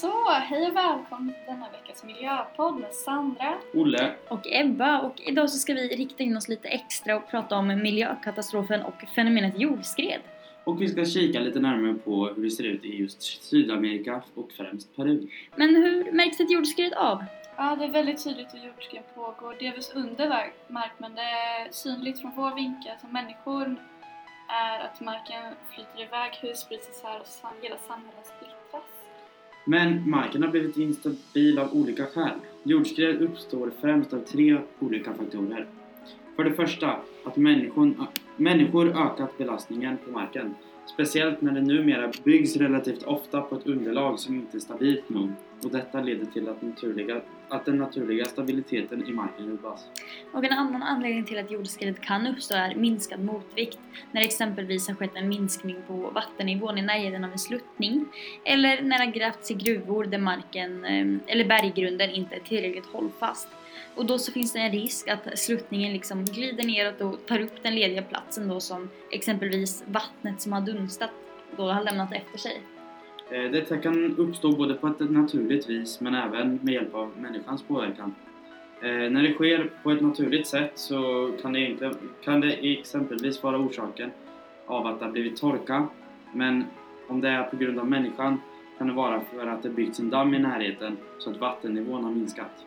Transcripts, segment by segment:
Så, hej och välkommen till denna veckas miljöpodd med Sandra. Olle, och Ebba och idag så ska vi rikta in oss lite extra och prata om miljökatastrofen och fenomenet jordskred. och vi ska kika lite närmare på hur det ser ut i just Sydamerika och främst Peru. Men hur märks ett jordskred av? Ja, det är väldigt tydligt hur jordskred pågår, delvis under mark, men det är synligt från vår vinkel som människor är att marken flyter iväg, hus bryts isär och hela samhället splittras. Men marken har blivit instabil av olika skäl. Jordskred uppstår främst av tre olika faktorer. För det första, att människan människor ökat belastningen på marken. Speciellt när det numera byggs relativt ofta på ett underlag som inte är stabilt nog. Och detta leder till att, naturliga, att den naturliga stabiliteten i marken rubbas. Och en annan anledning till att jordskred kan uppstå är minskad motvikt, när det exempelvis har skett en minskning på vattennivån i närheten av en sluttning, eller när det har grävts i gruvor där marken, ehm, eller berggrunden inte är tillräckligt hållfast. Och då så finns det en risk att sluttningen liksom glider neråt och tar upp den lediga platsen då som exempelvis vattnet som har dunstat då har lämnat efter sig. Eh, Detta kan uppstå både på ett naturligt vis men även med hjälp av människans påverkan. Eh, när det sker på ett naturligt sätt så kan det, inte, kan det exempelvis vara orsaken av att det har blivit torka men om det är på grund av människan kan det vara för att det byggts en damm i närheten så att vattennivån har minskat.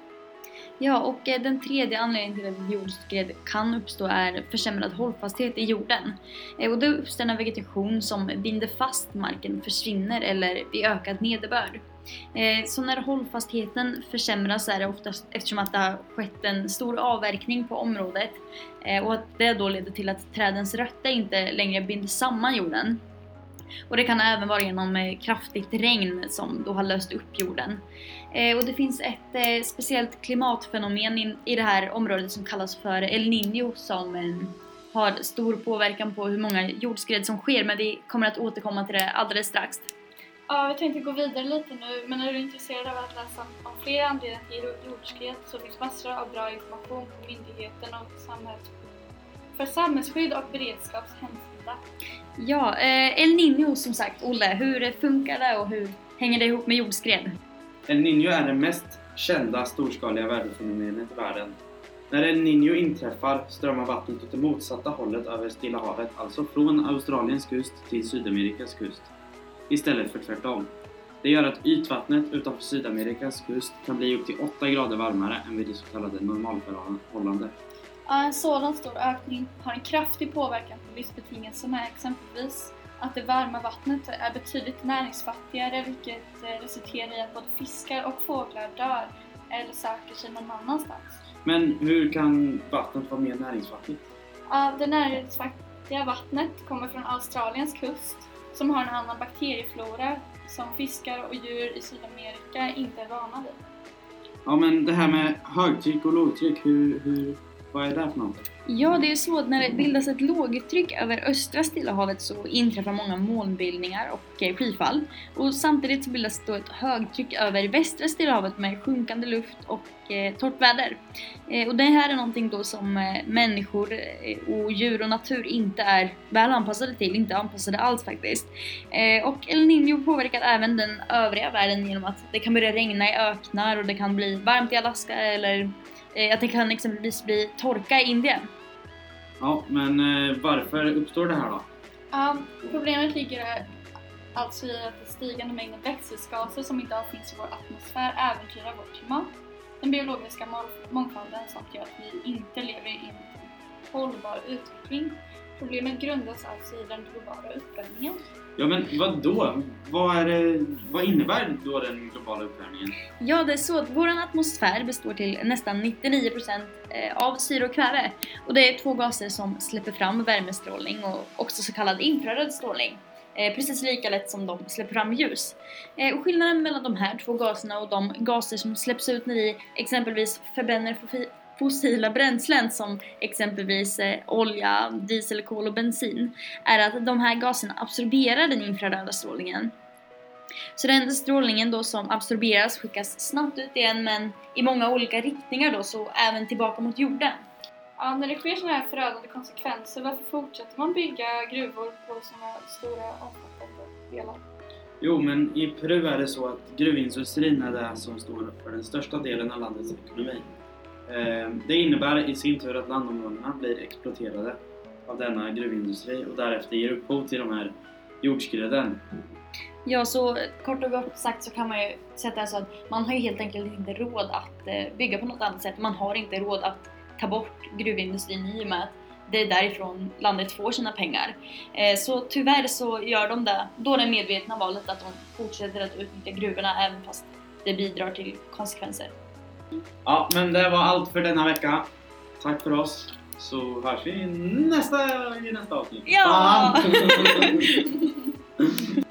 Ja, och eh, den tredje anledningen till att jordskred kan uppstå är försämrad hållfasthet i jorden. Eh, och det uppstår när vegetation som binder fast marken försvinner eller vid ökad nederbörd. Eh, så när hållfastheten försämras är det oftast eftersom att det har skett en stor avverkning på området och att det då leder till att trädens rötter inte längre binder samman jorden. Och det kan även vara genom eh, kraftigt regn som då har löst upp jorden. Eh, och det finns ett eh, speciellt klimatfenomen i det här området som kallas för El Niño som har stor påverkan på hur många jordskred som sker men vi kommer att återkomma till det alldeles strax. Ja, vi tänkte gå vidare lite nu, men är du intresserad av att läsa om fler anledningar till jordskred så finns massor av bra information på myndigheten och samhälls... för samhällsskydd och beredskaps hemsida. Ja, eh, El Niño som sagt, Olle, hur funkar det och hur hänger det ihop med jordskred? El Niño är det mest kända storskaliga väderfenomenet i världen. När El Niño inträffar strömmar vattnet åt det motsatta hållet över Stilla havet, alltså från Australiens kust till Sydamerikas kust, istället för tvärtom. Det gör att ytvattnet utanför Sydamerikas kust kan bli upp till 8 grader varmare än vid det så kallade normalförhållandet. En sådan stor ökning har en kraftig påverkan på livsbetingelserna, exempelvis att det varma vattnet är betydligt näringsfattigare vilket eh, resulterar i att både fiskar och fåglar dör eller söker sig någon annanstans. Men hur kan vattnet vara mer näringsfattigt? Det näringsfattiga vattnet kommer från Australiens kust som har en annan bakterieflora som fiskar och djur i Sydamerika inte är vana vid. Ja men det här med högtryck och lågtryck, hur, hur, vad är det för någonting? Ja, det är så att när det bildas ett lågtryck över östra Stilla havet så inträffar många molnbildningar och eh, skyfall. Och samtidigt så bildas då ett högtryck över västra Stilla havet med sjunkande luft och eh, torrt väder. Eh, och det här är någonting då som eh, människor eh, och djur och natur inte är väl anpassade till, inte anpassade alls faktiskt. Eh, och El Niño påverkar även den övriga världen genom att det kan börja regna i öknar och det kan bli varmt i Alaska eller att det kan exempelvis bli torka i Indien. Ja, men eh, varför uppstår det här då? Ja, problemet ligger alltså i att den stigande mängden växthusgaser som idag finns i vår atmosfär äventyrar vårt klimat, den biologiska mångfalden samt gör att vi inte lever i en hållbar utveckling. Problemet grundas alltså i den globala uppvärmningen. Ja men vad då? Vad, är vad innebär då den globala uppvärmningen? Ja, det är så att vår atmosfär består till nästan 99% eh, av syre och kväve. Och det är två gaser som släpper fram värmestrålning och också så kallad infraröd strålning. Eh, precis lika lätt som de släpper fram ljus. Eh, och skillnaden mellan de här två gaserna och de gaser som släpps ut när vi exempelvis förbränner fofi- fossila bränslen som exempelvis eh, olja, diesel, kol och bensin är att de här gaserna absorberar den infraröda strålningen så den strålningen då som absorberas skickas snabbt ut igen men i många olika riktningar då så även tillbaka mot jorden. Ja, när det sker sådana här förödande konsekvenser, varför fortsätter man bygga gruvor på sådana stora omfattande delar? Jo, men i Peru är det så att gruvindustrin är det som står för den största delen av landets ekonomi. Ehm, det innebär i sin tur att landområdena blir exploaterade av denna gruvindustri och därefter ger upphov till de här jordskreden. Ja, så kort och gott sagt så kan man ju säga att det så att man har ju helt enkelt inte råd att eh, bygga på något annat sätt. Man har inte råd att ta bort gruvindustrin i och med att det är därifrån landet får sina pengar. Eh, så tyvärr så gör de det, då det medvetna valet att de fortsätter att utnyttja gruvorna även fast det bidrar till konsekvenser. Ja, men det var allt för denna vecka. Tack för oss, så hörs vi nästa, i nästa avsnitt. Ja!